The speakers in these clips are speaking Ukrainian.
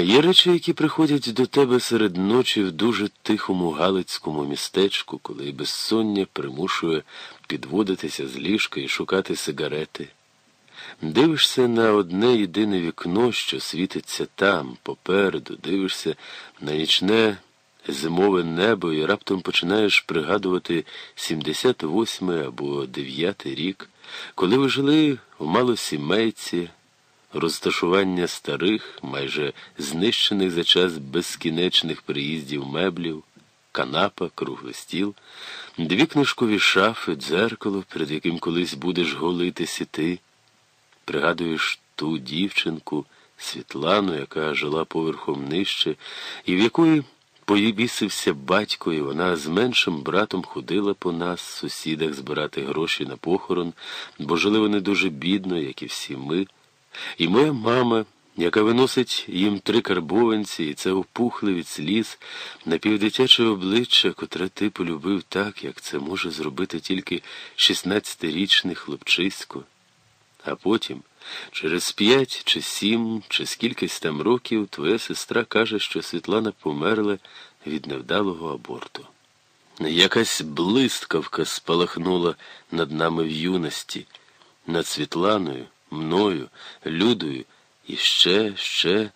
Є речі, які приходять до тебе серед ночі в дуже тихому галицькому містечку, коли безсоння примушує підводитися з ліжка і шукати сигарети. Дивишся на одне єдине вікно, що світиться там, попереду, дивишся на нічне зимове небо і раптом починаєш пригадувати 78 або 9 рік, коли ви жили в малосімейці розташування старих, майже знищених за час безкінечних приїздів меблів, канапа, круглий стіл, дві книжкові шафи, дзеркало, перед яким колись будеш голитися ти. Пригадуєш ту дівчинку, Світлану, яка жила поверхом нижче, і в якої поїбісився батько, і вона з меншим братом ходила по нас, сусідах, збирати гроші на похорон, бо жили вони дуже бідно, як і всі ми. І моя мама, яка виносить їм три карбованці, і це опухле від сліз, напівдитяче обличчя, котре ти полюбив так, як це може зробити тільки 16-річний хлопчисько. А потім, через п'ять чи сім, чи скількись там років, твоя сестра каже, що Світлана померла від невдалого аборту. Якась блискавка спалахнула над нами в юності, над Світланою мною, Людою, і ще, ще,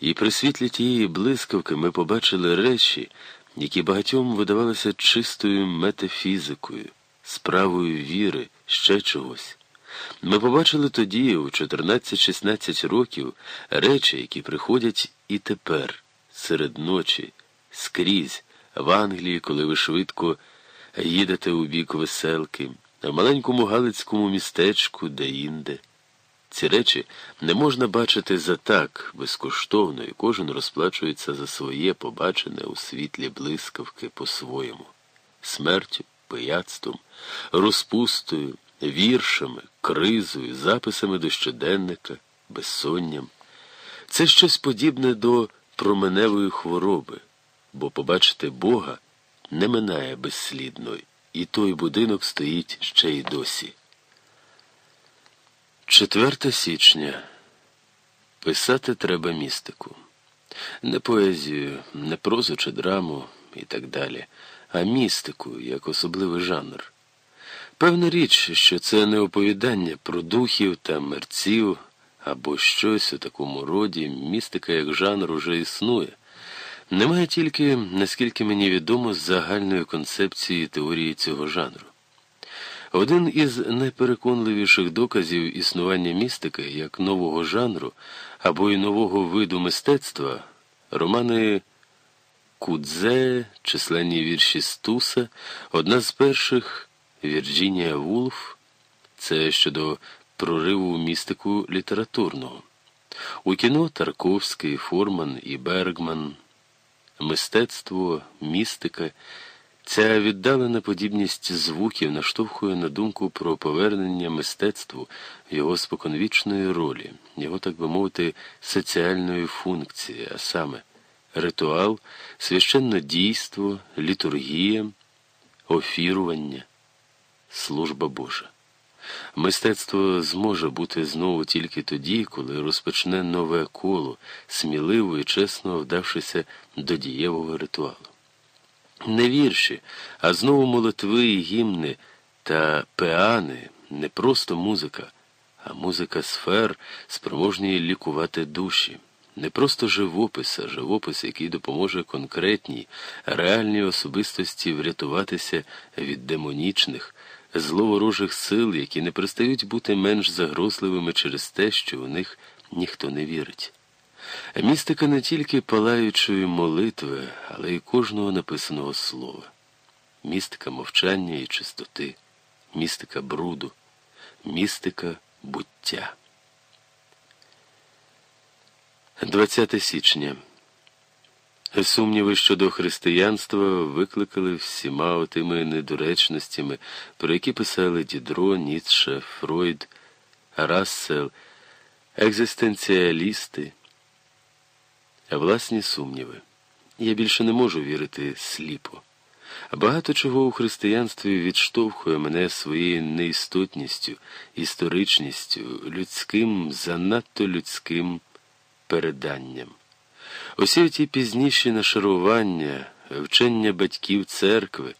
і при світлі тієї блискавки ми побачили речі, які багатьом видавалися чистою метафізикою, справою віри, ще чогось. Ми побачили тоді, у 14-16 років, речі, які приходять і тепер, серед ночі, скрізь, в Англії, коли ви швидко їдете у бік веселки, в маленькому галицькому містечку де-інде. Ці речі не можна бачити за так безкоштовно, і кожен розплачується за своє побачене у світлі блискавки по-своєму, смертю, пияцтвом, розпустою, віршами, кризою, записами до щоденника, безсонням. Це щось подібне до променевої хвороби, бо побачити Бога не минає безслідно, і той будинок стоїть ще й досі. 4 січня. Писати треба містику. Не поезію, не прозу чи драму і так далі, а містику як особливий жанр. Певна річ, що це не оповідання про духів та мерців або щось у такому роді, містика як жанр уже існує. Немає тільки, наскільки мені відомо, загальної концепції теорії цього жанру. Один із найпереконливіших доказів існування містики як нового жанру або й нового виду мистецтва романи Кудзе, численні вірші Стуса, одна з перших Вірджинія Вулф, це щодо прориву містику літературного. У кіно Тарковський, Форман і Бергман, мистецтво, містика. Ця віддалена подібність звуків наштовхує на думку про повернення мистецтву його споконвічної ролі, його, так би мовити, соціальної функції, а саме ритуал, священне дійство, літургія, офірування, служба Божа. Мистецтво зможе бути знову тільки тоді, коли розпочне нове коло, сміливо і чесно вдавшися до дієвого ритуалу. Не вірші, а знову молитви і гімни та пеани не просто музика, а музика сфер, спроможні лікувати душі. Не просто живопис, а живопис, який допоможе конкретній, реальній особистості врятуватися від демонічних, зловорожих сил, які не перестають бути менш загрозливими через те, що у них ніхто не вірить. Містика не тільки палаючої молитви, але й кожного написаного слова, містика мовчання і чистоти, містика бруду, містика буття. 20 січня. Сумніви щодо християнства викликані всіма отими недоречностями, про які писали Дідро, Ніцше, Фройд, Рассел, екзистенціалісти власні сумніви. Я більше не можу вірити сліпо. Багато чого у християнстві відштовхує мене своєю неістотністю, історичністю, людським, занадто людським переданням. Усі ті пізніші нашарування, вчення батьків церкви.